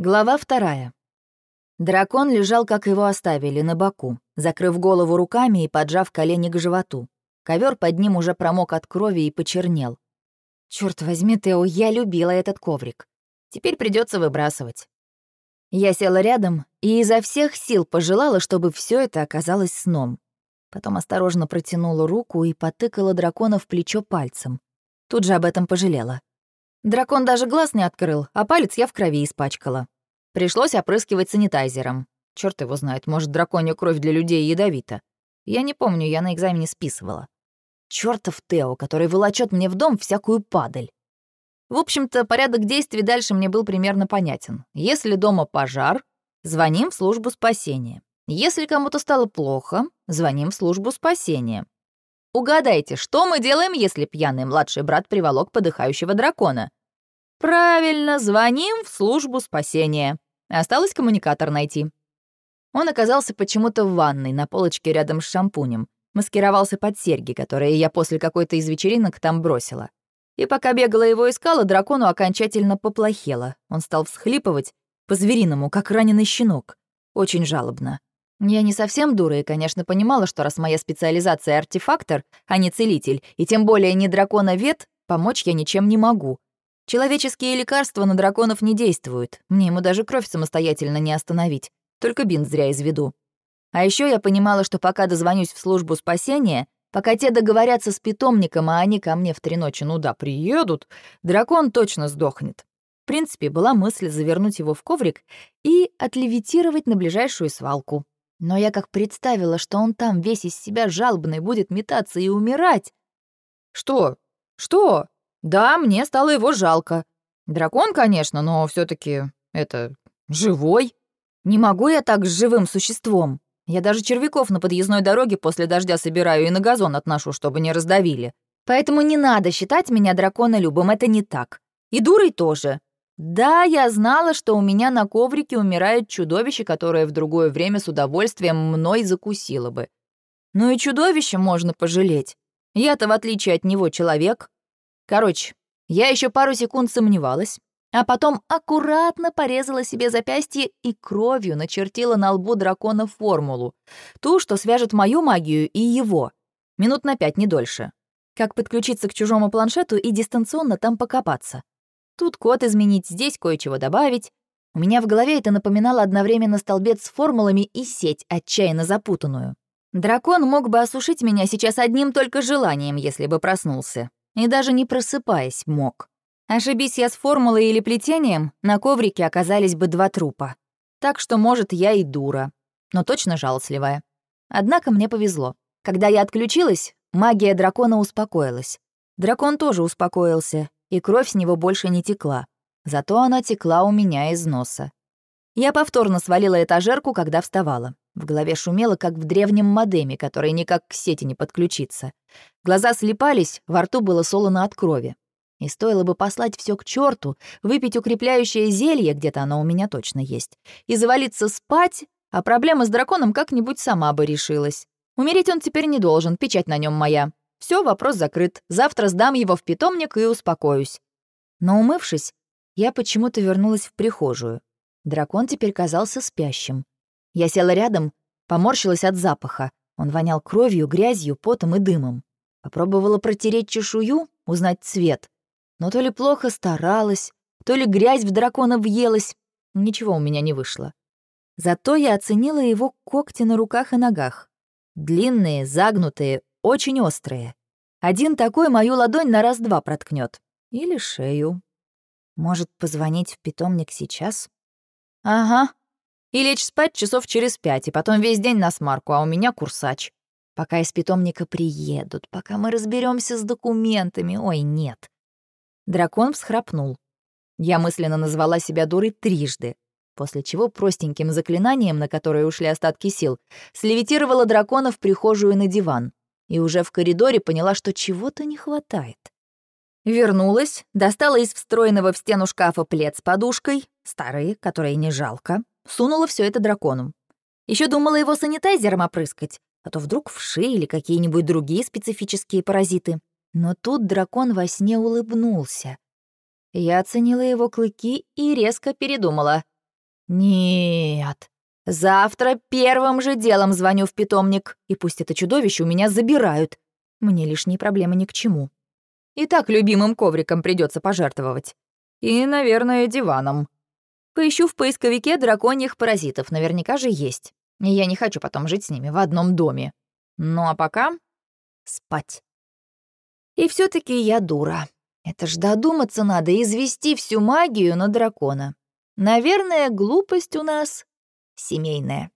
Глава вторая. Дракон лежал, как его оставили, на боку, закрыв голову руками и поджав колени к животу. Ковер под ним уже промок от крови и почернел. Черт возьми, Тео, я любила этот коврик. Теперь придется выбрасывать. Я села рядом и изо всех сил пожелала, чтобы все это оказалось сном. Потом осторожно протянула руку и потыкала дракона в плечо пальцем. Тут же об этом пожалела. Дракон даже глаз не открыл, а палец я в крови испачкала. Пришлось опрыскивать санитайзером. Черт его знает, может, драконья кровь для людей ядовита. Я не помню, я на экзамене списывала. Чёртов Тео, который волочет мне в дом всякую падаль. В общем-то, порядок действий дальше мне был примерно понятен. Если дома пожар, звоним в службу спасения. Если кому-то стало плохо, звоним в службу спасения. Угадайте, что мы делаем, если пьяный младший брат приволок подыхающего дракона? Правильно, звоним в службу спасения. Осталось коммуникатор найти. Он оказался почему-то в ванной на полочке рядом с шампунем. Маскировался под серьги, которые я после какой-то из вечеринок там бросила. И пока бегала его искала, дракону окончательно поплохело. Он стал всхлипывать, по-звериному, как раненый щенок. Очень жалобно. Я не совсем дура и, конечно, понимала, что раз моя специализация артефактор, а не целитель, и тем более не драконовед, помочь я ничем не могу. Человеческие лекарства на драконов не действуют, мне ему даже кровь самостоятельно не остановить, только бинт зря изведу. А еще я понимала, что пока дозвонюсь в службу спасения, пока те договорятся с питомником, а они ко мне в три ночи, ну да, приедут, дракон точно сдохнет. В принципе, была мысль завернуть его в коврик и отлевитировать на ближайшую свалку. Но я как представила, что он там весь из себя жалобный будет метаться и умирать. Что? Что? Да, мне стало его жалко. Дракон, конечно, но все таки это живой. Не могу я так с живым существом. Я даже червяков на подъездной дороге после дождя собираю и на газон отношу, чтобы не раздавили. Поэтому не надо считать меня драконолюбом, это не так. И дурой тоже. Да, я знала, что у меня на коврике умирает чудовище, которое в другое время с удовольствием мной закусило бы. Ну и чудовище можно пожалеть. Я-то, в отличие от него, человек. Короче, я еще пару секунд сомневалась, а потом аккуратно порезала себе запястье и кровью начертила на лбу дракона формулу, ту, что свяжет мою магию и его. Минут на пять, не дольше. Как подключиться к чужому планшету и дистанционно там покопаться. Тут код изменить, здесь кое-чего добавить. У меня в голове это напоминало одновременно столбец с формулами и сеть, отчаянно запутанную. Дракон мог бы осушить меня сейчас одним только желанием, если бы проснулся. И даже не просыпаясь мог. Ошибись я с формулой или плетением, на коврике оказались бы два трупа. Так что, может, я и дура, но точно жалостливая. Однако мне повезло. Когда я отключилась, магия дракона успокоилась. Дракон тоже успокоился и кровь с него больше не текла. Зато она текла у меня из носа. Я повторно свалила этажерку, когда вставала. В голове шумело, как в древнем модеме, который никак к сети не подключится. Глаза слепались, во рту было солоно от крови. И стоило бы послать все к черту, выпить укрепляющее зелье, где-то оно у меня точно есть, и завалиться спать, а проблема с драконом как-нибудь сама бы решилась. Умереть он теперь не должен, печать на нем моя. Все, вопрос закрыт. Завтра сдам его в питомник и успокоюсь. Но умывшись, я почему-то вернулась в прихожую. Дракон теперь казался спящим. Я села рядом, поморщилась от запаха. Он вонял кровью, грязью, потом и дымом. Попробовала протереть чешую, узнать цвет. Но то ли плохо старалась, то ли грязь в дракона въелась. Ничего у меня не вышло. Зато я оценила его когти на руках и ногах. Длинные, загнутые, очень острые. Один такой мою ладонь на раз-два проткнет. Или шею. Может, позвонить в питомник сейчас? Ага. И лечь спать часов через пять, и потом весь день на смарку, а у меня курсач. Пока из питомника приедут, пока мы разберемся с документами. Ой, нет. Дракон всхрапнул. Я мысленно назвала себя дурой трижды, после чего простеньким заклинанием, на которое ушли остатки сил, слевитировала дракона в прихожую на диван и уже в коридоре поняла, что чего-то не хватает. Вернулась, достала из встроенного в стену шкафа плед с подушкой, старые, которые не жалко, сунула все это дракону. Еще думала его санитайзером опрыскать, а то вдруг вши или какие-нибудь другие специфические паразиты. Но тут дракон во сне улыбнулся. Я оценила его клыки и резко передумала. Нет. Завтра первым же делом звоню в питомник, и пусть это чудовище у меня забирают. Мне лишние проблемы ни к чему. И так любимым ковриком придется пожертвовать. И, наверное, диваном. Поищу в поисковике драконьих паразитов, наверняка же есть. И я не хочу потом жить с ними в одном доме. Ну а пока спать. И все таки я дура. Это ж додуматься надо извести всю магию на дракона. Наверное, глупость у нас семейная.